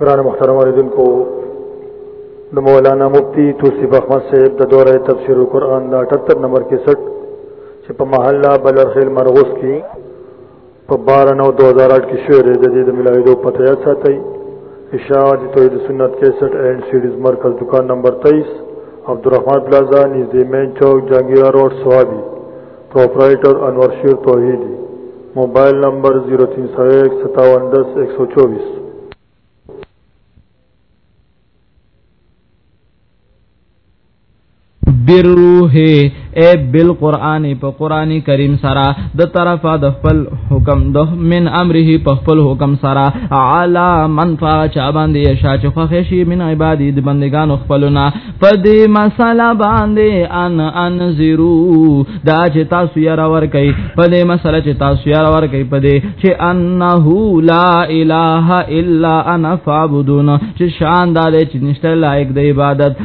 قرآن محترم والدین کو نو مولانا مفتی توصیف احمد صاحب د دوره تفسیر قرآن دا 78 نمبر 61 چې په محله بلرخیل مرغوس کې په 12 نو 2008 کې شوې ده د دې د ملاویدو پته یاد ساتئ اشاعت توحید سنت 61 اینڈ سیډیز مرکز دکان نمبر 23 عبدالرحمن پلازا نږدې مین چوک جنگیرا روډ سوابي پرپرایټر انور شیر توحیدی موبایل نمبر 03015710124 Thank you. بالروح اے بالقران په قران کریم سره د طرفه د خپل حکم د من امره په خپل حکم سره علا من فاچا باندې شاچ خوښ شي من عبادی د بندگانو خپلنا په دې مسله باندې ان انذرو دا چې تاسو یې را ور کوي په دې مسله چې تاسو یې را ور کوي په دې چې انه لا اله الا انا فعبدون چې شان دار چې نشته لایق د عبادت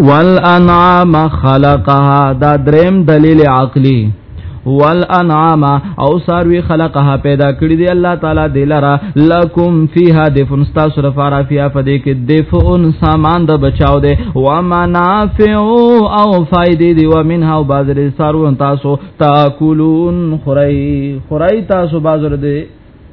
والانعام خلقها دا دریم دلیل عقلی والانعام او ساروی خلقها پیدا کړی دی الله تعالی دلرا لکم فیها دفن تاسو لپاره فیها فدې کې دفن سامان د بچاو دی و منافع او فائدې دی و منها او بازر سارو تاسو تاکلون خورای خورای تاسو بازر دی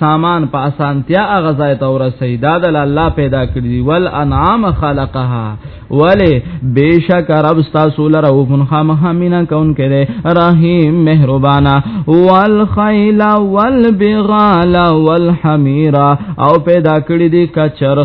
سامان په اسانتیا هغه ځای ته ورسي دا د الله پیدا کړی دی ول انعام خلقها ولی بیشک رب تاسو لره او من خامخمینا کون کړي رحیم مهربانا والخیل والبغال والحمیر او پیدا کړی دی کچر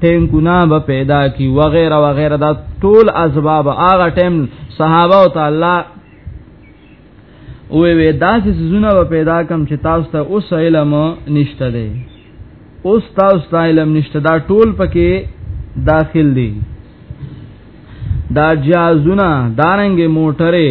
ټینکونه به پیدا کی وغیرہ وغیرہ دا ټول اسباب هغه ټیم صحابه او تعالی وې وې داسې سيزونه به پیدا کم چې تاسو ته اوس علم نشته دی اوس تاسو ته علم نشته دا ټول پکې داخل دي دا جازونه دارنګ موټره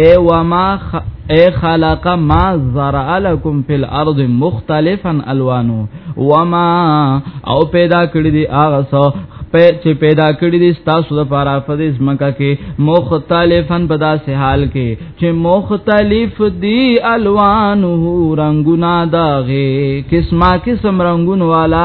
اے وما خ... اے خلق ما زرع لكم في الارض مختلفا الوانو وما او پیدا کړی دی هغه سو چې پیدا کړی دي تاسو د پاره فدیس مکه کې مختلفن په داسې حال کې چې مختلف دي الوانه رنگونه داغه قسمه قسم رنگون والا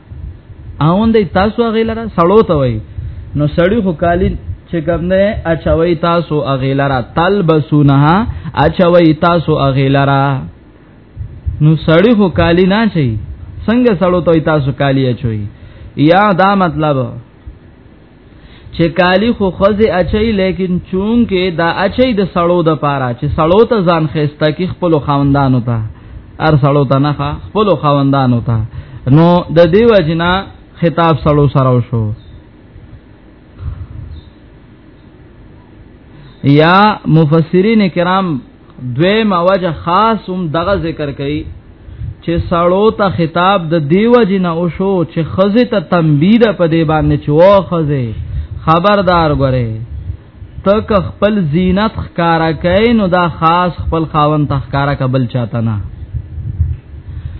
اوند تاسو هغه لره سړو ته وای نو سړی خو کالی چې کوم نه اچوي تاسو هغه لره تلبسونها اچوي تاسو هغه لره نو سړی خو کالی نه چي څنګه سړو ته تاسو کالی اچوي یا دا مطلب چې کالی خو خزه اچي لیکن چون کې دا اچي د سړو د پاره چې سړو ته ځان خيسته کې خپل خاوندانو ته ار سړو ته نه خپل خاوندانو ته نو د دیو جنا خطاب سړو سره شو یا مفسرین کرام دوی ما وجه خاص هم دغه ذکر کوي چې سړو ته خطاب د دیو جنا او شو چې خزه ته تنبید په دی باندې چې و خزه خبردار غره تک خپل زینت خکارا کین نو دا خاص خپل خاون تخکارا کبل چاته نه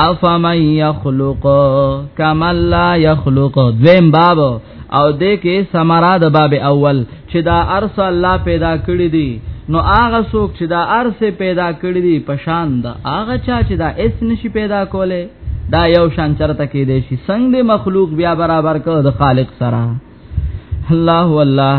افمن یخلق کما لا یخلق دویم باب او دې کې سمرا د باب اول چې دا ارس الله پیدا کړی دی نو هغه څوک چې دا ارس پیدا کړی دی پشان دا هغه چا چې دا اس نشي پیدا کوله دا یو شان چرته کې دی شي څنګه مخلوق بیا برابر کو د خالق سره الله والله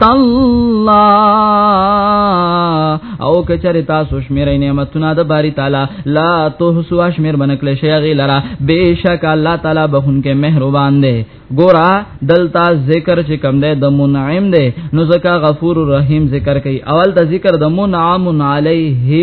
تالله او کچره تاسو شمیرې نعمتونه د باری تعالی لا تحسو شمیر بنکل شي غی لرا بهشک الله تعالی بخون کې مهربان دی ګورا دلتا ذکر چې کم دی د منعم دی نو زکا غفور رحیم ذکر کوي اول ته ذکر د منعم علیه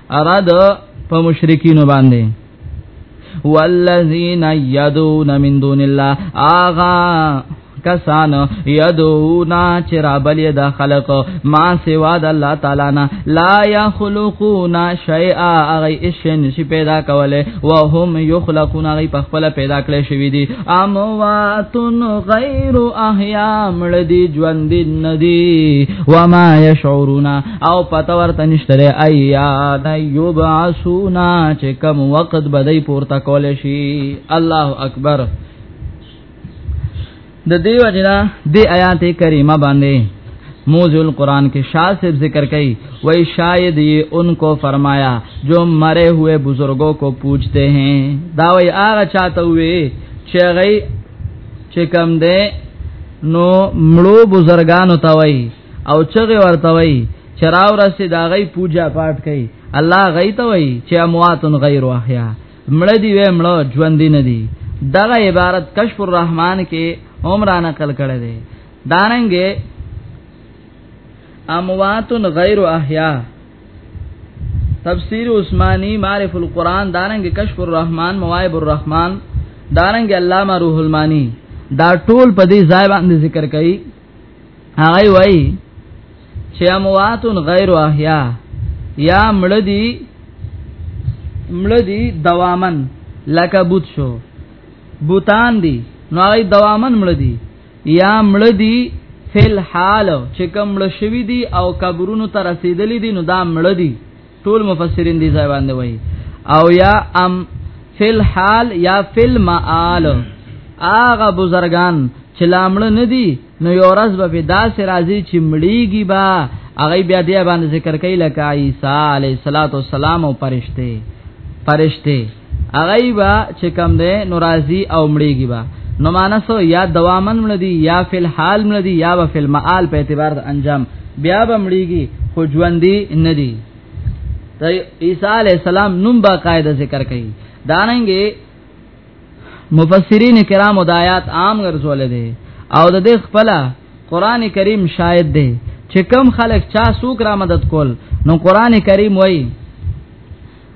اراد په مشرکین باندې والذین یدون من دون الله آغا کسان یدونا چرابلی دا خلق ما سوا د الله تعالی نه لا یخلقونا شیئا اغی اشن شی پیدا کوله و هم یخلقون اغی په خپل پیدا کړی شوی دی امواتن غیر احیا مړ دی ژوند ندی و ما یشعرونا او پته ورته نشته ایا دا یبعثونا چې کوم وخت بدای پورته کول شي الله اکبر د دیو جنا د آیات کریمه باندې موضوع القرآن کې شاہ صاحب ذکر کئی وہی شاید یہ ان کو فرمایا جو مرے ہوئے بزرگوں کو پوچھتے ہیں دا وہی آغا چاہتا ہوئے چه غي چې کم ده نو مړو بزرګانو ته وای او چغه ورته وای چراو رسې دا غي پوجا پاټ کوي الله غي ته وای چې امواتن غیر احیا مړ دی وې مړ ژوند نه دی دغه عبارت کشف الرحمن کې عمره نقل کړي دي داننګه امواتن غیر احیا تفسیر عثماني معرف القرآن دارنګ کشف الرحمن مواهب الرحمن دارنګ علامه روح المانی دا ټول په دې ځای باندې ذکر کړي هغه وای چې امواتن غیر احیا یا مړدی مړدی دوامن لکه بوت شو بوتان دی نو هغه دوامن مړدی یا مړدی فل حال چې کوم مړ شوی دی او قبرونو ته رسیدلی دی نو دا مړدی ټول مفسرین دی ځای باندې وای او یا ام فل حال یا فل مآل اغه بزرگان چې لامل نه دي نو یو ورځ به داسې راځي چې مړیږي با هغه بیا دې باندې ذکر کوي لکه عیسی علیه السلام او پرشته پرشته اغی با چې کم ده نو راضی او مړیږي با نو مانسو یا دوامن ملدی یا فی الحال ملدی یا فی المعال په اعتبار د انجام بیا به مړیږي خو ژوندۍ نه دی د عیسی علی السلام نوم با قاعده ذکر کړي داننګي مفسرین کرام د آیات عام ګرځول دي او د دې خپل قران کریم شاهد دی چې کم خلک چا سوک را مدد کول نو قران کریم وایي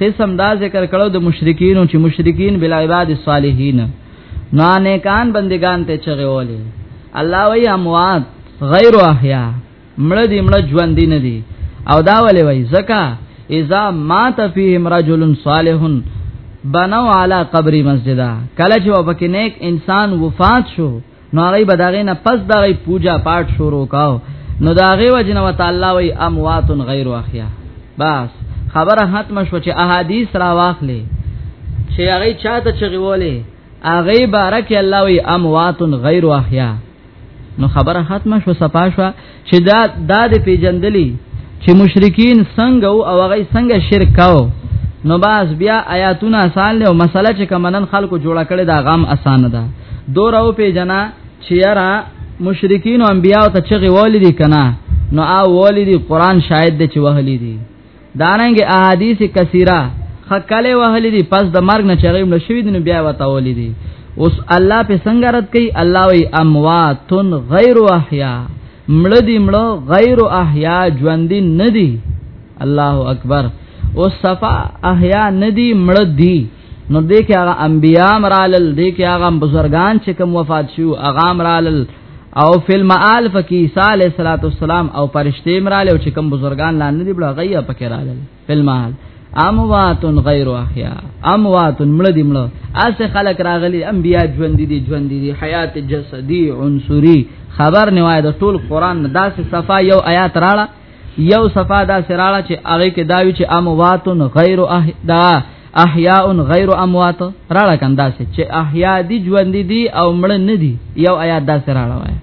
قسم دا ذکر کړو د مشرکین چې مشرکین بل عباد الصالحین نه نیکان بندگان ته چغه ولې الله وی اموات غیر احیا مړه دي مړه ژوند دي نه دي او دا ولې وی زکا اذا مات فیهم رجل صالح بنو علی قبر مسجدا کله چې وبکې نیک انسان وفات شو نو هغه به داغه نه پس دغه پوجا پاټ شروع کاو نو داغه وجنه وتعالى وی اموات غیر احیا بس خبره ختم شو چې احادیث را واخلې چې هغه چاته چغولې هغه بارک الله وی اموات غیر احیا نو خبره ختم شو صفا شو چې دا دا د پیجندلی چې مشرکین څنګه او هغه څنګه شرک کاو نو باز بیا آیاتونه آسان له مسله چې کمنن خلکو جوړه کړي دا غم آسان ده دور او پیجنا چې یرا مشرکین او انبیا ته چغي ولې دي کنه نو او ولې دي قران شاهد دي چې وهلې دي دارنګ احادیث کثیره خکله وهلې دي پس د مرګ نه چغیم له شوی دنو بیا وتاولې دي اوس الله په څنګه رد کوي الله وی امواتن غیر احیا مړ دي مړ غیر احیا ژوند نه دي الله اکبر او صفا احیا ندی مړ دی نو دې کې هغه انبیا مرالل دې کې هغه بزرگان چې کوم وفات شو هغه مرالل او فلم آل فکی عیسی علیہ الصلوۃ والسلام او فرشتي مرال او چې کوم بزرگان لاندې دی بل غیا پکې رالل فلم آل اموات غیر احیا اموات مړ دي مړ اس خلق راغلي انبیا ژوند دي ژوند دي حیات جسدی عنصری خبر نه وای د ټول قران داسې صفه یو آیات راړه یو صفه دا سراله چې هغه کې داوی چې امواتن غیر احدا احیاء غیر اموات راړه کندا چې احیا دي ژوند دي او مړ نه دي یو آیات دا سراله وای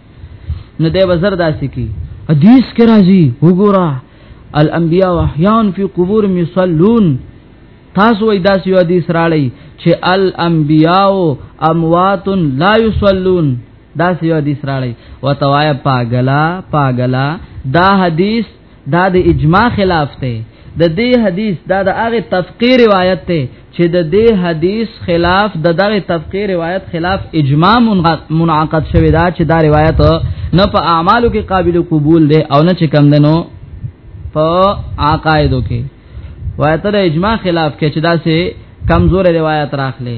نو دی وزر داسې کی حدیث کې راځي وګوره الانبیاء احیان فی قبور یصلون تاسو وای داسې حدیث راړی چې الانبیاء اموات لا یصلون دا سی حدیث راړی وتوایا پاګلا پاګلا دا حدیث دا د اجماع خلاف ته د دې حدیث دا د هغه تفقیر روایت ته چې د دې حدیث خلاف د دغه تفقیر روایت خلاف اجماع منعقد شوی دا چې دا روایت نه په اعمالو کې قابل قبول دی او نه چې کم دنو په عقایدو کې وایته د اجماع خلاف کې چې دا سه کمزور روایت راخلي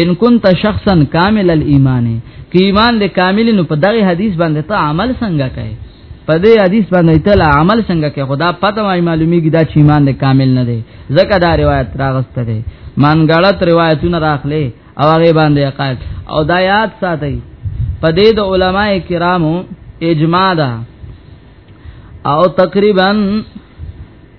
ان كنت شخصا كامل الايمان کی ایمان دې کامل نو په دغه حدیث باندې ته عمل څنګه کوي په دې حدیث باندې ته عمل څنګه کوي خدا پته وايي معلومیږي دا چې ایمان دې کامل نه دی ځکه دا روایت راغسته دی مان غلط روایتونه راخلې او هغه باندې عقائد او دا یاد ساتي په دې د علما کرامو اجماع ده او تقریبا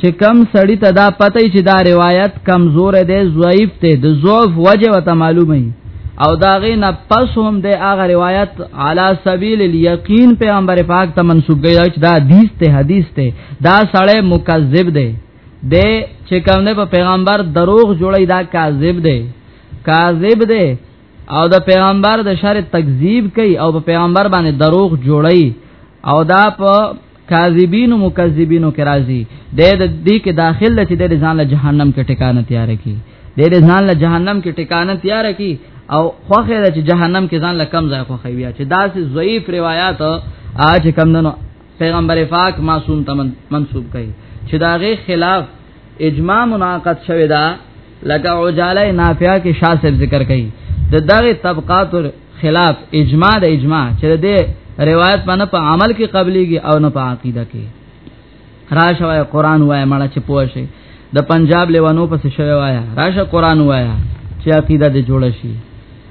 چې کم سړی ته دا پته چې دا روایت کمزور دی ضعیف دی د ضعف وجه وته معلومه او دا غي نه پس هم د هغه روایت علی سبیل الیقین پیغمبر پاک ته منسوب دی چې دا حدیث ته حدیث ته دا سړی مکذب دی د چې کوم نه په پیغمبر دروغ جوړی دا کاذب دی کاذب دی او د پیغمبر د شر تکذیب کوي او په پیغمبر باندې دروغ جوړی او دا په کاذبین او مکذبین او کرازی د دې کې داخل چې د ځان له جهنم کې ټکانه تیار کی د دې ځان له جهنم کې ټکانه تیار کی او خوخه د جهنم کې ځان له کم ځای خوخه بیا چې داسې ضعیف روایت اج کم دنو پیغمبر پاک معصوم ته منسوب کړي چې داغه خلاف اجماع مناقض شوی دا لکه عجاله نافعه کې شاه صاحب ذکر کړي د دغه طبقات خلاف اجماع د اجماع چې د روایت باندې په عمل کې قبليږي او نه په عقیده کې راشه وای قران وای مړه چې پوه شي د پنجاب لیوانو پس شوی وای راشه قران وای چې عقیده دې جوړ شي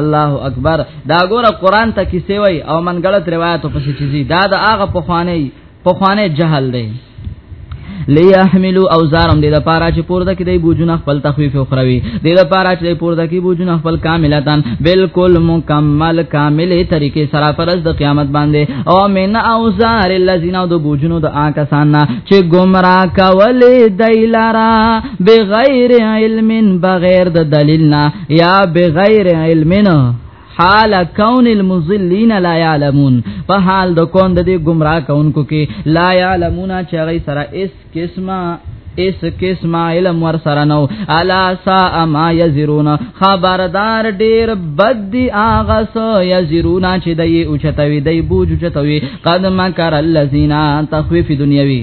الله اکبر دا ګوره قران ته کی سیوی او من غلط روایت په څه چیزی دا د هغه په خوانه په خوانه جهل دی ليحملوا اوزارهم دې لپاره چې پورته کې دې بوجونه خپل تخفیف او خروي دې لپاره چې پورته کې بوجونه خپل کاملتان بالکل مکمل کاملې طریقې سره فرض د قیامت باندې او من اوزار الذين دو بوجونو د آکسان چې گمراه کولې دایلارا بغیر علم بغیر د دلیل نه یا بغیر علم نه حال کون المذلین لا يعلمون په حال د کون د دې گمراه کونکو کې لا يعلمون چې غي سره اس قسمه اس قسم علم ور سره نو الا سا ما یزرون خبردار ډیر بد دی اغه سو یزرون چې دی اوچتوي دی بوج اوچتوي قد مکر الذین تخویف دنیوی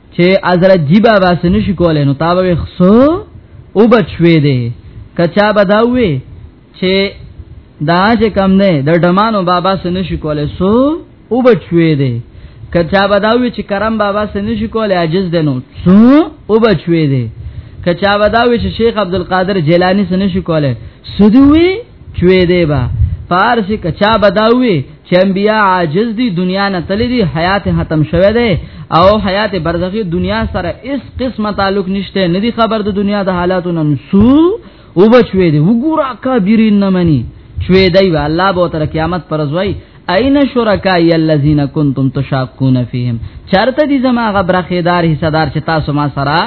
چې حضرت جی بابا سن شي کولای نو تابه وخصو او بچوي دي کچا بداوي چې دا چې کم نه د ډمانو بابا سن شي کولای سو او بچوي دي کچا بداوي چې کرم بابا سن شي کولای عجز دي نو سو او بچوي دي کچا بداوي چې شیخ عبد القادر جیلانی سن شي کولای سدوي چوي دي با پارسي کچا بداوي چې انبیا عاجز دي دنیا نه تللی دي حیات ختم شوه دی او حیات برزخی دنیا سره اس قسمه تعلق نشته نه دي خبر د دنیا د حالاتو نن سو او بچوي دي وګورا کابرین نه مني چوي دی الله به تر قیامت پر ځوي اين شرکای الذین کنتم تشاقون فیهم چرته دي زما غبرخیدار حصدار چې تاسو ما سره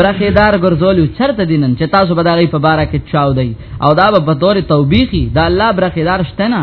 برخیدار ګرځولیو چرته دي نن چې تاسو بداغي په بارا کې چاو دی او دا به په تور توبېخي دا الله برخیدار شته نه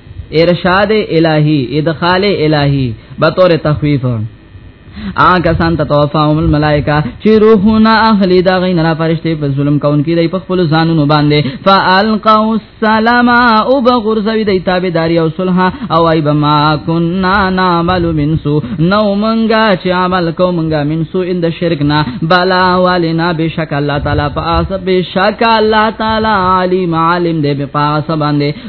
ارشاد الهی ادخال الهی به تور تخفیف آګه سان ته توفاهم الملائکه چې روحونه اخلي دا غین را فرشته په ظلم کون کې دی په خپل ځانونو باندې فالقوا السلام او بغرزوی دی تابعداري او صلح او ایب ما كنا نعمل من سو نو منګه چې عمل کو منګه من سو اند شرک نه بلا ولنا بشک الله تعالی پاس بشک الله تعالی علیم عالم دی په پاس باندې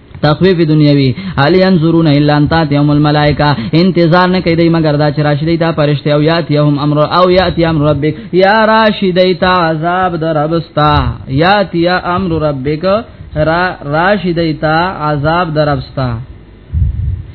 تخفیف دنیوي هل ينظرون الا ان تاتهم الملائکه انتظار نه کوي مگر دا چې راشي دیتا پرشته او یاتی هم امر او یاتی امر ربک یا راشي دیتا عذاب در ربستا یاتی امر ربک را راشي دیتا عذاب در ربستا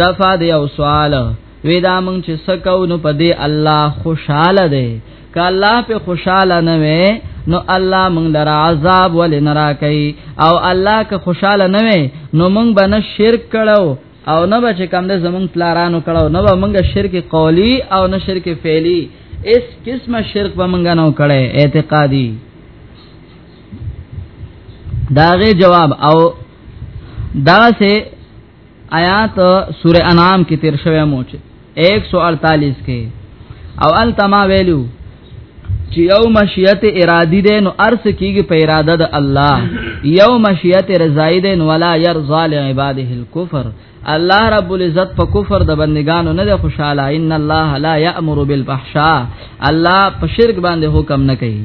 دفا دی او سوال وی دا مونږ چې سکو نو په دې الله خوشاله دی ک الله په خوشاله نه وي نو الله مونږ لرا عذاب ول نه راکي او الله که خوشاله نه وي نو مونږ به نه شرک کړو او نه به چې کم ده زمونږ پلارانو کړو نه به مونږ شرک قولی او نه شرک فعلی اس قسمه شرک به مونږ نه کړي اعتقادي داغه جواب او دا سه آیات سوره انعام کې تیر شوی مو چې 148 کې او التما ویلو چې یو مشیت ارادی ده نو ارس کیږي په اراده د الله یو مشیت رضای ده نو ولا يرضى لعباده الكفر الله رب العزت په کفر د بندگانو نه ده خوشاله ان الله لا یامر بالفحشاء الله په شرک باندې حکم نه کوي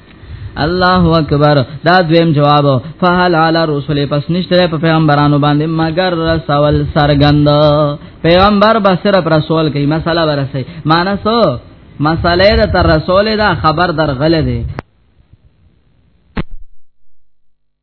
الله اکبر دا دویم جواب فهل علی رسول پس نشته په پیغمبرانو باندې مگر رسول سرګند پیغمبر به صرف رسول کوي مساله ورسي معنی سو مساله ده تر رسول ده خبر در غله ده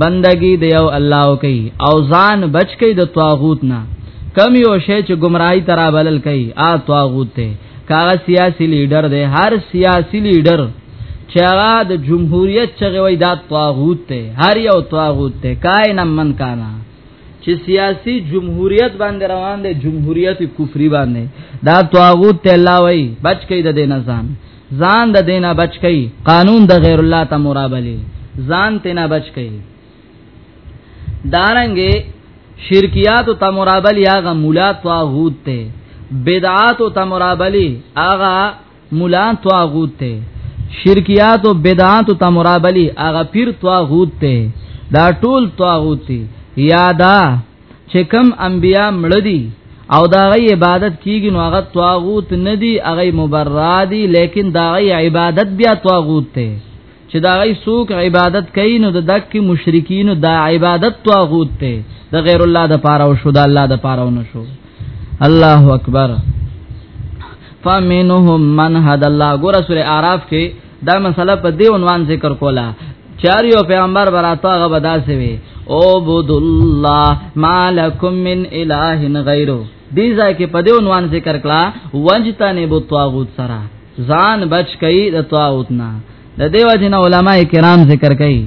بندگی دی او الله او کوي او ځان بچ کوي د طاغوت نه کم یو شی چې گمراهی ترا بلل کوي ا طاغوت ته کاغه سیاسی لیډر دی هر سیاسی لیډر چې هغه د جمهوریت چغه وای دا طاغوت ته هر یو طاغوت ته کاین من کانا چې سیاسی جمهوریت باندې روان دی جمهوریت کفری باندې دا طاغوت ته الله وای بچ کید د نظام ځان د دینه بچ کئ قانون د غیر الله ته مرابلی ځان تینا بچ کئ دارنګي شرکیات او تمرابلی هغه مولا طاغوت ته بدعات او تمرابلی هغه مولا طاغوت ته شرکیات او بدعات او تمرابلی هغه پیر طاغوت ته دا ټول طاغوت ته یادا چې کم انبیا مړ دي او دا غي عبادت کیږي نو هغه طاغوت نه دي هغه مبرادي لیکن دا غي عبادت بیا طاغوت ته چې دا غي سوق عبادت کوي نو د دک مشرکین دا عبادت طاغوت ته د غیر الله د پاره او شو د الله د پاره نه شو الله اکبر فمنهم من هد الله ګور سوره আরাف کې دا مسله په دې عنوان ذکر کولا چار یو پیغمبر براته هغه بداسي وي او بود الله مالکم من اله غیره دې ځای کې په دې عنوان ذکر کړه وجتنه بو طاغوت سره ځان بچ کئ د طاغوت نه د دیو جن علماء کرام ذکر کوي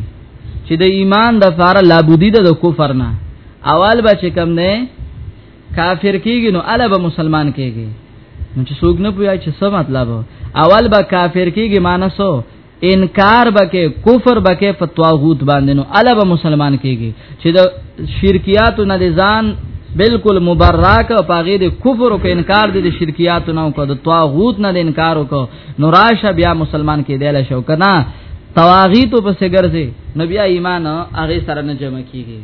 چې د ایمان د فار لابودی د کفر نه اول به چې کم نه کافر کیږي نو الا به مسلمان کیږي نو چې څوک نه پوهیږي چې څه مطلب اول به کافر کیږي مانسو انکار بکې کفر بکې په طاغوت باندې نو الا به مسلمان کیږي چې د شرکیات نه ځان بالکل مبرک او پاغه د کفر او انکار د شرکیات نه او د طاغوت نه د انکار او نو راشه بیا مسلمان کې دیل شو کنا تواغیت په سګر سي نبی ایمان هغه سره نه جمع کیږي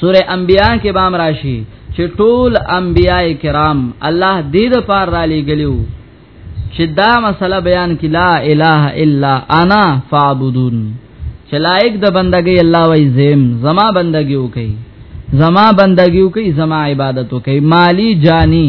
سوره انبیاء کې بام راشي چې ټول انبیاء کرام الله دې د پار را لګلیو چې دا مسله بیان کې لا اله الا انا فعبدون چې لایک د بندګۍ الله وای زم زما بندګي وکي زما بندګي وکي زما عبادت وکي مالی جانی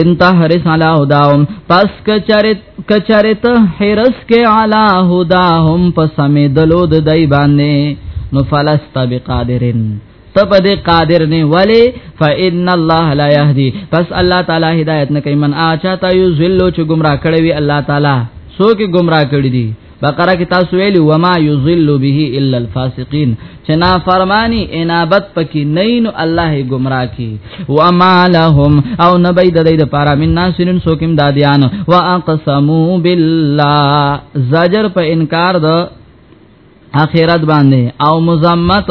انت حرس علی هداهم پس کچرت کچرت حرس کې علی هداهم پس می دلو د دای باندې نو فلست بقادرن ته په دې قادر نه ولی فإن الله لا يهدي پس الله تعالی هدایت نه کوي من اچا تا یو ذلو چې گمراه کړی وي الله تعالی سو کې گمراه کړی دي بقره کې تاسو ویلي وما یذل به الا الفاسقین چې نا فرمانی انابت پکې نین الله گمراه کی وما لهم او نبی د دې لپاره من ناسرین سوکم دادیان واقسموا بالله زجر په انکار د اخرت باندې او مزمت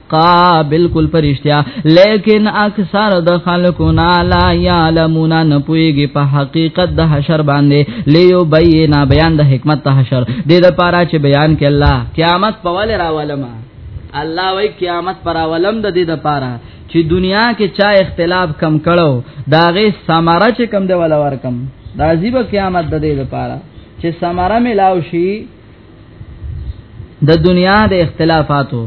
حقا بالکل پرشتیا لیکن اکثر د خلکو نا لا یعلمون نه پویږي په حقیقت د حشر باندې لیو بینا بیان د حکمت ته حشر د دې لپاره چې بیان کې الله قیامت په ول راولم الله وای قیامت پر اولم د دې لپاره چې دنیا کې چا اختلاف کم کړو داغه ثمره چې کم دی ولا ورکم دا عجیب قیامت د دې لپاره چې ثمره ملاوي شي د دنیا د اختلافاتو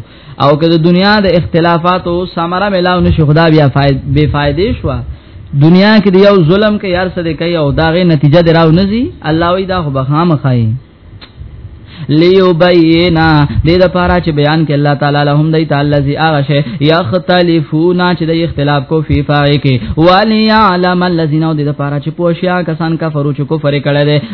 او که د دنیا د اختلافاتو سمره ملاو نشي خدا بیا فائد بے فائدې شو دنیا کې یو ظلم کې یار څه دی کوي او داغه نتیجه دراو نزي الله وی دا خو بخام خای لیوبینا دې د پاره چې بیان کې الله تعالی لهم دی تعالی زی هغه شی یختلفون چې د اختلاف کو فی فای کې ولیعلم الذین دې د پاره چې پوښیا کسان کفرو چې کفر کړي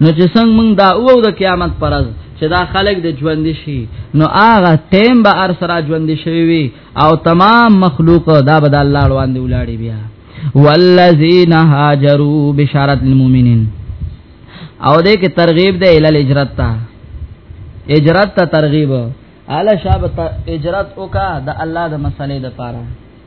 نو چې څنګه موږ دا او د قیامت پرز چې دا خلک د ژوند شي نو هغه ټیم به ار سره ژوند شي وي او تمام مخلوق دا به د الله روان دی ولاړی بیا والذین هاجروا بشارت المؤمنین او دې کې ترغیب دی ال هجرت ته هجرت ته ترغیب اعلی شاب هجرت وکا د الله د مسلې د پاره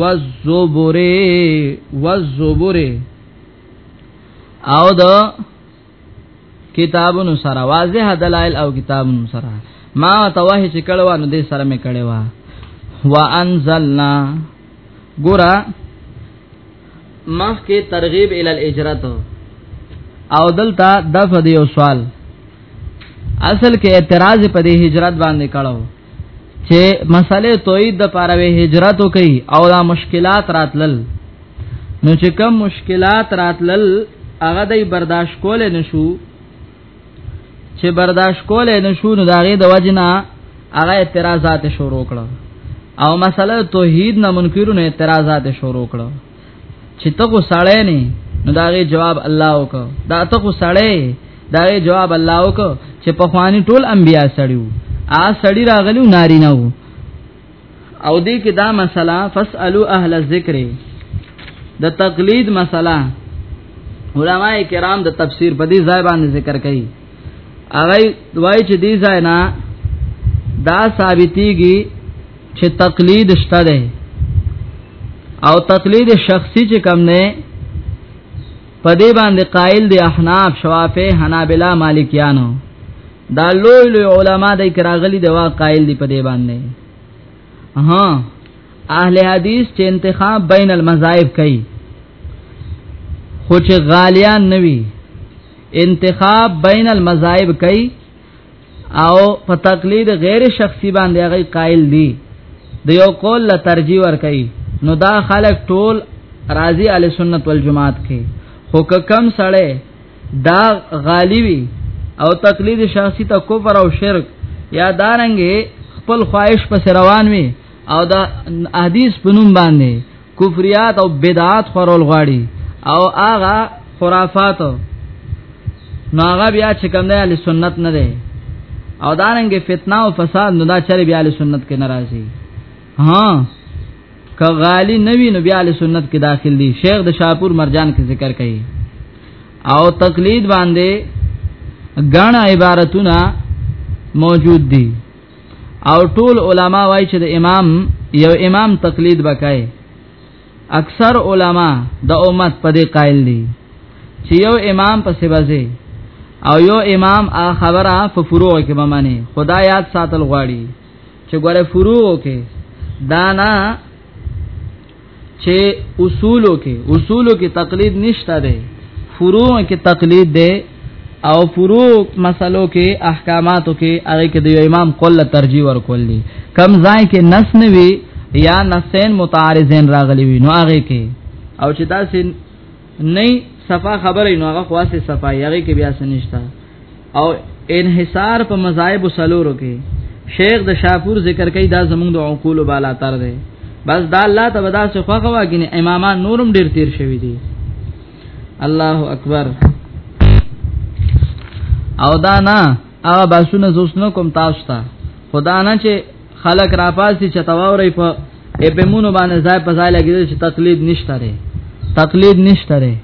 والزبر والزبر او د کتابونو سره واضح دلایل او کتابونو سره ما توه چې کړه و نو دې سره مې کړه وا وانزلنا ګورا مخ کې ترغیب ال الاجرت او دلته دغه دی یو سوال اصل کې اعتراض په دې هجرت باندې کړه چې مسله توحید د پاره وی هجرت وکي او دا مشکلات راتلل نو چې کم مشکلات راتلل هغه دای برداشت کول نشو چې برداشت کول نشو نو داغه د وجنا هغه اعتراضات شروع کړه او مسله توحید نه منکرونه اعتراضات شروع کړه چې ته خو سړی نه نو داغه جواب الله وک دا ته خو سړی داغه جواب الله وک چې په خواني ټول انبیا سړیو آ سړی راغلیو ناری نه وو او دې کې دا مسله فاسالو اهل الذکر د تقلید مسله علما کرام د تفسیر په دې ځای باندې ذکر کړي هغه وایي چې دې ځای نه دا ثابتيږي چې تقلید شته ده او تقلید شخصي چې کم نه په دې باندې قائل دي احناف شوافه حنابلہ مالکیانو دا لوی لوی علما د کراغلی د وا قائل دي په دې باندې ها اهل حدیث چې انتخاب بین المذاهب کوي خو چې غالیان نوي انتخاب بین المذاهب کوي او په تقلید غیر شخصي باندې هغه قائل دي د یو قول لا ترجیح ور کوي نو دا خلک ټول راضی علی سنت والجماعت کې خو کم سړی دا غالیوی او تقلید شخصی ته کفر او شرک یا دارنګي خپل خواهش پس روان وي او دا احادیث پنوم باندې کفریات او بدعات خورول غواړي او هغه خرافات نو هغه بیا چې کوم دی سنت نه دی او دارنګ فتنه او فساد نو دا چر بیا له سنت کې ناراضي ها که غالی نوی نو بیا له سنت کې داخل دي شیخ د شاپور مرجان کې ذکر کړي او تقلید باندې غاڼه عبارتونه موجود دي او ټول علما وای چې د امام یو امام تقلید وکای اکثر علما د امت په دې قائل دي چې یو امام په سبازه او یو امام ا خبره په فروع کې به معنی خدایات ساتل غواړي چې ګوره فروع کې دانا چې اصولو کې اصولو کې تقلید نشته دی فروع کې تقلید دی او فروع مسلو کې احکاماتو کې هغه کې د امام قول ترجیح ورکول دي کم ځای کې نس نه وي یا نسین متعارضین راغلی وي نو هغه کې او چې دا سین نه صفا خبره نو هغه خاصه صفا یغه کې بیا سنشتا او انحصار په مذاهب سلورو کې شیخ د شاپور ذکر کوي دا زمونږ د عقول بالا تر دی بس دا الله ته ودا څه خوخه واګینه امامان نورم ډیر تیر شوی دی الله اکبر او دا نه هغه باسونه زوسنو کوم تاسو ته خدا نه چې خلق را پاسي چې تواوري په اپمونو باندې ځای په ځای لګیدل چې تقلید نشته لري تقلید نشته لري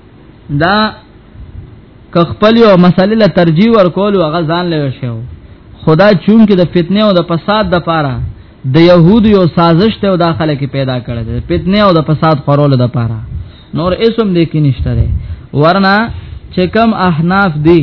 دا که خپل یو مسلې له ترجیح ورکول او غزان لوي شو خدا چون کې د فتنه او د فساد د پاره د يهود یو سازش ته او داخله کې پیدا کړی د فتنه او د فساد خورول د پاره نور اسم دې کې نشته ورنه چې کم احناف دي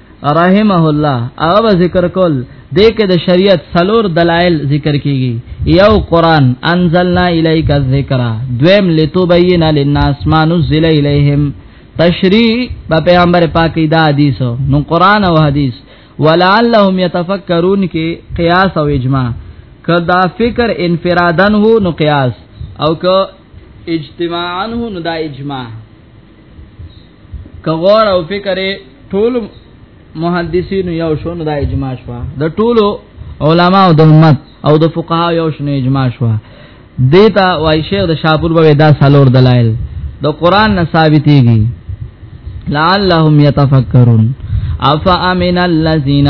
رحمه الله هغه ذکر کول د کې د شریعت څلور دلایل ذکر کیږي یو قران انزلنا الیک الذکر دویم لتبین للناس ما نزل الیہم تشریع په پیغمبر پاک دا حدیث نو قران او حدیث ولعلهم يتفکرون کې قیاس او اجماع کدا فکر انفرادن هو نو قیاس او که اجتماعا هو نو دا اجماع کغور او فکر ټول محدثین یو شون د اجماع شوا د ټول علما او د امت او د فقها یو شون اجماع شوا دیتا وای شیخ د شاپور به دا سالور دلایل د قران نه ثابتېږي لعلهم يتفکرون افا امن الذين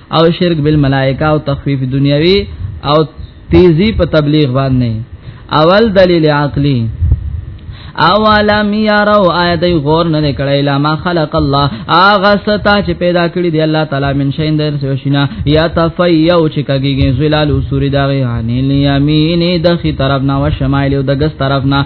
او شرک بالملائکه او تخفیف دنیوي او تیزی په تبلیغ باندې اول دلیل عقلی اولم یارو آیا دی غور نه کړی لا ما خلق الله اغه ستا چې پیدا کړی دی الله تعالی من شین در سو شینا یا تفیو چې کګیږي زلال سوری داغه هانی الیمین د خي طرف نه او شمال او د ګس طرف نه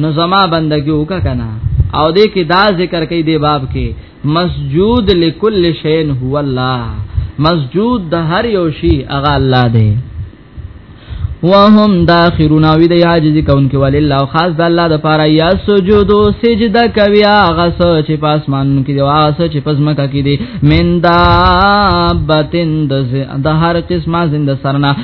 نو زما بندگی وکا کنا او دې کې دا ذکر کوي دې باب کې مسجود لكل شيء هو الله مسجود د هر یو شی هغه الله دی وهم داخرون وی دی عاجزی کون کې ولی الله خاص د الله د پاره یا سجودو سجده کوي هغه سوچ په اسمان کې دی هغه سوچ په زمکه کې دی من دابتن د هر قسمه زنده سرنا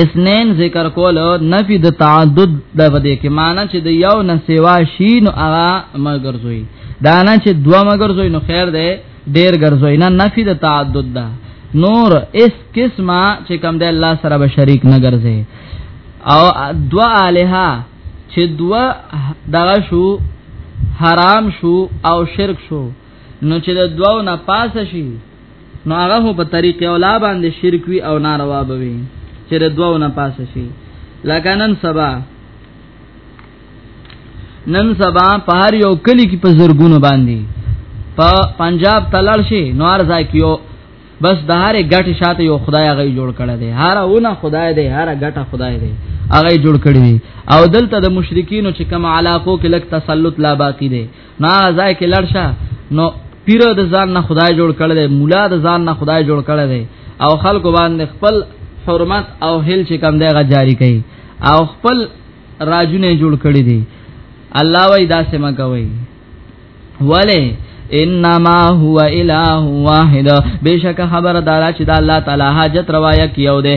اسنین ذکر کول نفی د تعدد د بده کې معنی چې د یو نه سیوا شي نو هغه مگر زوی دا نه چې دوا مگر زوی نو خیر دی ډیر ګرځوي نه نفی د تعدد ده نور اس قسمه چې کم د الله سره به شریک نه ګرځي او دوا الها چې دوا دغه شو حرام شو او شرک شو نو چې د دواو نه پاسه شي نو هغه په طریق اولا باندې شرک وی او ناروا بوي چې د دوو نه پاس شي لکه نن سبا نن سبا په هر یو کلی کې په زرګونو باندې په پنجاب تلل شي نو ارزا کیو بس د هر غټه شاته یو خدای هغه جوړ کړی دی هر اونه خدای دی هر غټه خدای دی هغه جوړ کړی او دلته د مشرکین چې کوم علاقو کې لک تسلط لا باقی دی نا ځای کې لړ شه نو پیر د ځان نه خدای جوړ کړی دی مولا د ځان نه خدای جوړ کړی دی او خلکو باندې خپل حرمت او هل چې کم دی غا جاری کړي او خپل راجونه جوړ کړی دی الله وای دا سم کوي ولی انما هو اله واحد بشک خبر دارا چې دا الله تعالی حاجت روایا کیو دے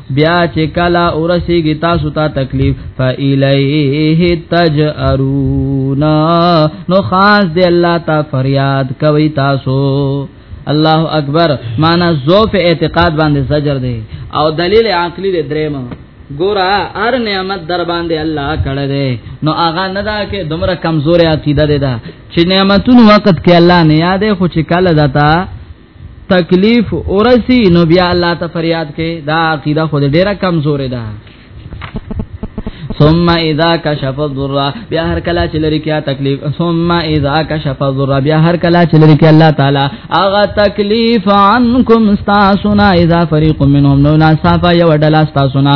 بیا چې کلا اورسیږي تاسو ته تا تکلیف فإلیه تجأرون نو خاص دی الله تا فریاد کوي تاسو الله اکبر معنا ذوف اعتقاد باندې سجر دی او دلیل عقلی دی دریم ګورا ار نعمت در باندې الله کړه دې نو آغا نه دا کې دومره کمزورې عقیده ده چې نعمتونو وخت کې الله نه یادې خو چې کله دتا تکلیف ورسی نو بیا الله ته فریاد کې دا عقیده خود ډیره کمزورې ده ثم اذا كشف الضر بیا هر کلا چې لري کیا تکلیف ثم اذا كشف الضر بیا هر کلا چې لري کیا الله تعالی اغه تکلیف عنکم استاسنا اذا فريق منهم نو لا صفا یو ډلا استاسنا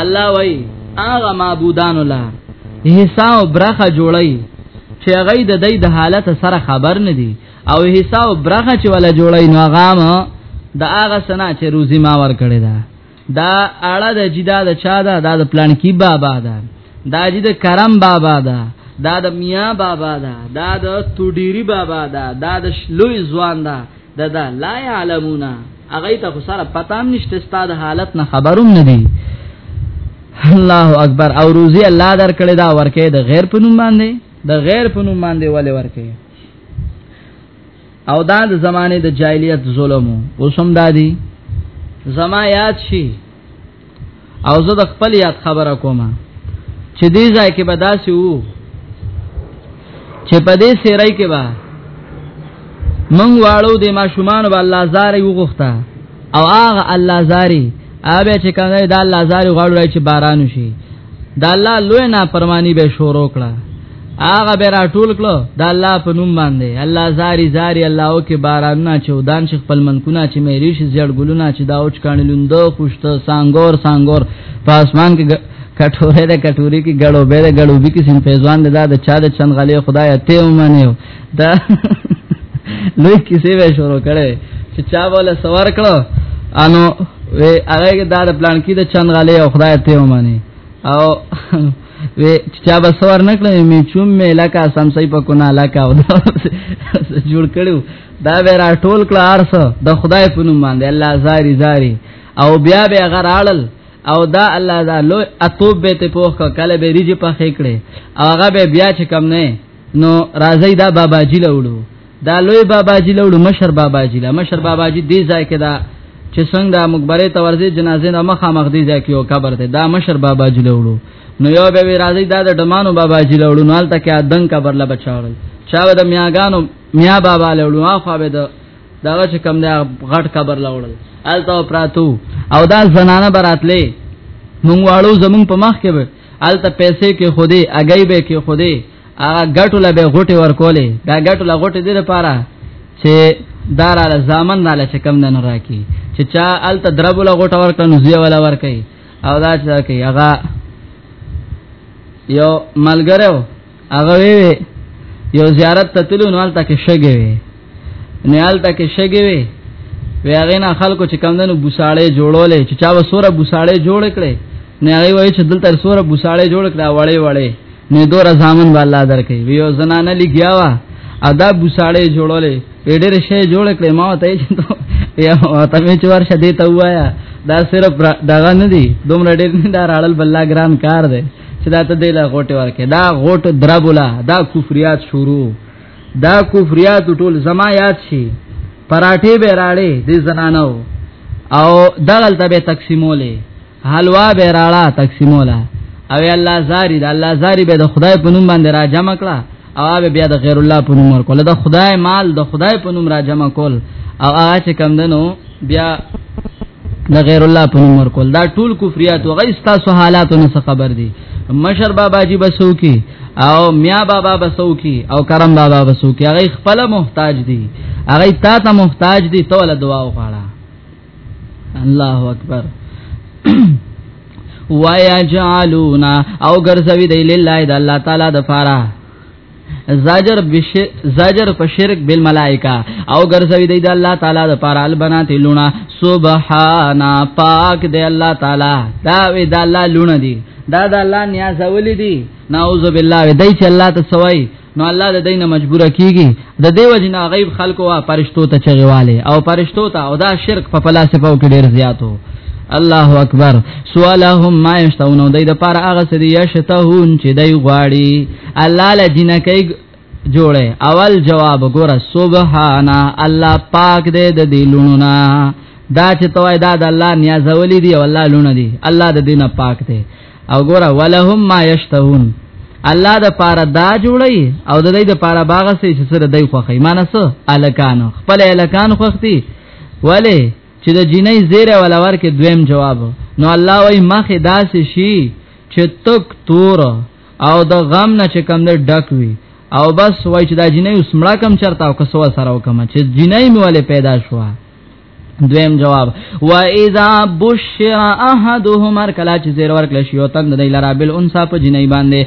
الله وای هغه معبودان لا حساب برخه جوړی چې هغه د دې د حالت سره خبر نه دي او حساب برخه چې ولا جوړی نو هغه د هغه سنا چې روزي ما ور کړی دا دا اړه د جدا د چا دا د پلان کی بابا دا دا جی د کرم بابا دا دا د میا بابا دا دا د توډيري بابا دا دا د شلوې ځوان دا دا دا لا يعلمون هغه ته خو سره پتام نشته ستاد حالت نه خبروم نه دي الله اکبر او روزي الله در کړی دا ورکه د غیر په نوم باندې د غیر په نوم باندې ولې ورکه او دا د زمانه د جاهلیت ظلمو اوسم دادی زما یاد شي او زه د خپل یاد خبره کوم چې دې ځای کې به داسې وو چې په دې سیرای کې به من واړو د ماشومان به الله زاري وغوښته او هغه الله زاري اوبه چې کنه د الله زاري غواړي چې باران وشي دا الله لوی نه پرمانی به شروع کړه هغه به راټول کړه دا الله په نوم باندې الله زاری زاری الله او کې باران نه چودان شیخ خپل منکونه چې مې ریش زړ ګلونه چې دا اوچ کانې لوندو خوشته سانګور سانګور په اسمان کې کټوره ده کټوري کې ګړو به ده ګړو به کې سم فیضان ده دا چا ده چن غلې خدای ته ومنه دا لوی کیسې به شروع کړي چې چا بوله سوار کړو انو وی هغه دا د پلان کې د چند غلې او خدای ته ومني او وی چا به سوار نکړې می چوم می لکه سمسي په کونه لکه او جوړ کړو دا به را ټول کړه ارس د خدای په نوم باندې الله زاری زاری او بیا به غر اړل او دا الله دا لو اتوب به ته پوخ کله به ریجی په خېکړې او هغه به بیا چې کم نه نو راځي دا بابا جی لولو دا لوی بابا جی لولو مشر بابا جی لا مشر بابا جی دی ځای کې دا چې څنګه د مقبره ته ورځي جنازې نه مخه مخ دی ځکه یو قبر ته دا مشر بابا جلوړو نو یو به راځي دا د ډمانو بابا جلوړو نو الته کې دن قبر لا بچاړل چا د میاګانو میا بابا لوړو اخو به د داغه چې کم دی غټ قبر لوړل الته پراتو او دا زنانه براتلې مونږ واړو زمونږ په مخ کې الته پیسې کې خودي اگای به کې خودي هغه غټو له به غټي ورکولې دا غټو له غټي دې لپاره چې دار له ځامن را لچ کم نه راکی چې چا الته دربو له غټ ورکنو زی ولا ورکی او دا چې کوي هغه یو ملګرو هغه وی یو زیارت ته تلو نو الته کې شګه وی نه الته کې شګه وی وی هغه نه خلکو چې کم دنو بوساړې جوړولې چې چا وسوره بوساړې جوړ کړي نه هغه وی چې دلته سوره بوساړې جوړ کړه وړې وړې نه دور ځامن والله درکې وی یو زنانه لګیا وا ادا بوساړې جوړولې ډېر شی جوړ کړي ما ته چې ته یا ته مې چور شدې ته وایا دا صرف دغه نه دی دومره ډېر نه دا راړل بللا ګران کار دی چې دا ته دله غوټه ورکه دا غوټ دربولا دا کفریات شروع دا کفریات ټول زما یاد شي پراټه به راړې دې زنانو او دغل ته به تقسیمولې حلوا به راړه تقسیموله او الله زاری د الله زاری به د خدای په نوم باندې را جمع کړه او هغه بیا د غیر الله په نوم ورکول د خدای مال د خدای په نوم را جمع کول او هغه چې کم دنو بیا د غیر الله په نوم ورکول دا ټول کفریات او غیس تاسو حالاتو نه خبر دي مشر بابا جی بسو کی او میا بابا بسو کی او کرم بابا بسو کی هغه خپل محتاج دي هغه تا ته محتاج دي ته ول دعا وغواړه الله اکبر ويجعلون او ګرځوي دی لله د الله تعالی د فاره زاجر بش زاجر په شرک بل ملائکه او ګرځوي دی د الله تعالی د پاره البنات لونه سبحان پاک دی الله تعالی دا وی د الله لونه دی دا د الله نیاز ولې دی نعوذ بالله دی چې الله ته سوای نو الله د دینه مجبور کیږي د دیو جنا غیب خلکو وا پرشتو ته چغواله او پرشتو ته او دا شرک په فلسفه کې ډیر زیاتو الله اکبر سوالهم ما یشتون دای د پاره هغه سدی یشتهون چې دای غواړي الله له جنکې جوړه اول جواب ګوره سبحانا الله پاک دې د دې لونونا دا چې توای دا د الله نیازولې دی او الله لونه دی الله د دینه پاک دی او ګوره ولهم ما یشتهون الله د پاره دا جوړي او د دې د پاره باغ سي چې سره دای خوخه ایمان سره الکان خپل الکان خوختي ولی چې د جنې زیره ولا ورکه دویم جواب نو الله وای مخه داسې شي چې تک تور او د غم نه چې کم در ډک وي او بس وای چې دا جنې اوس مړه کم چرتا او کسو سره وکم چې جنې مې ولې پیدا شو دویم جواب و اذا بشر احدهم کلا چې زیر ورکل شي او تند دی لرا بل انسا په جنې باندې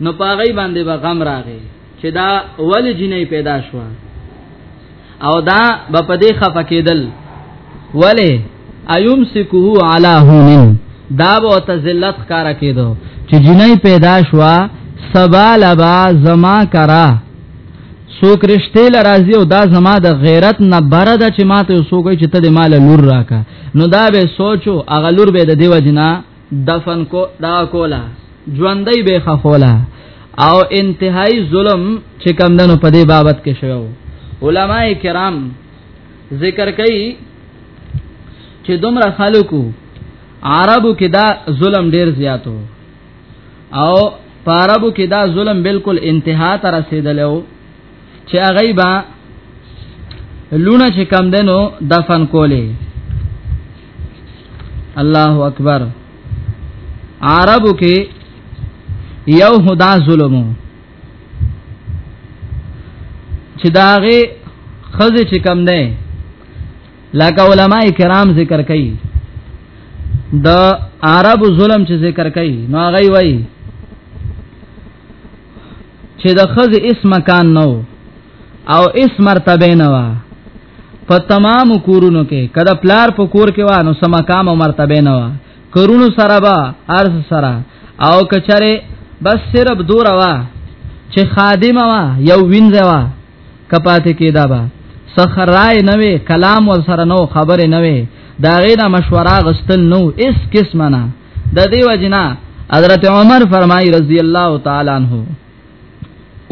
نو پاغي باندې به غم راغی چې دا ول جنې پیدا شو او دا به په دې خفه کېدل ولی ايوم سکو علی هونن دا به ته ذلت کار کېدو چې جنې پیدا شو سبا لبا زما کرا سوک رشته لرازی او دا زما د غیرت نه بره ده چې ماته سوګی چې ته د مال لور راکا نو دا به سوچو اغه لور به د دیو جنا دفن کو دا کولا ژوندۍ به خخولا او انتهائی ظلم چې کم دنو په دې بابت کې شوو علما کرام ذکر کوي چې دومره خلکو عربو کې دا ظلم ډیر زیاتو او په عربو کې دا ظلم بالکل انتها ته رسیدلو چې هغه با لونه چې کم دنو دفن کولې الله اکبر عربو کې یو هدا ظلمو چې داغه خزه چې کم نه لکه علما کرام ذکر کوي د عرب ظلم چې ذکر کوي نو هغه وایي چې د خز اس مکان نو او اس مرتبه نه وا په تمام کورونو کې کله پلار په کور کې وا نو سم مقام او مرتبه نه وا کورونو سره با ارز سره او کچره بس صرف دور وا چې خادم وا یو وینځه وا کپاتې کېدا با سخرای نه وي کلام ور سره نو خبره نه وي دا غینا مشوره غستل نو اس قسمه نه د دې وجنا حضرت عمر فرمای رضی الله تعالی عنہ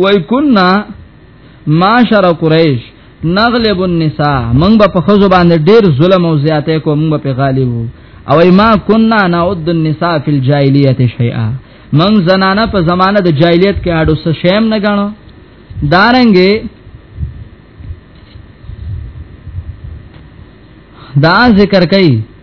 وای کنا معاشر قریش نغلب النساء من به په خزو باندې ډیر ظلم او زیاته کو من به په غالب او ما کنا نعد النساء فی الجاهلیت شیئا من زنانه په زمانه د جاهلیت کې اډو څه شیم نه غاڼو دارنګې دا ذکر کوي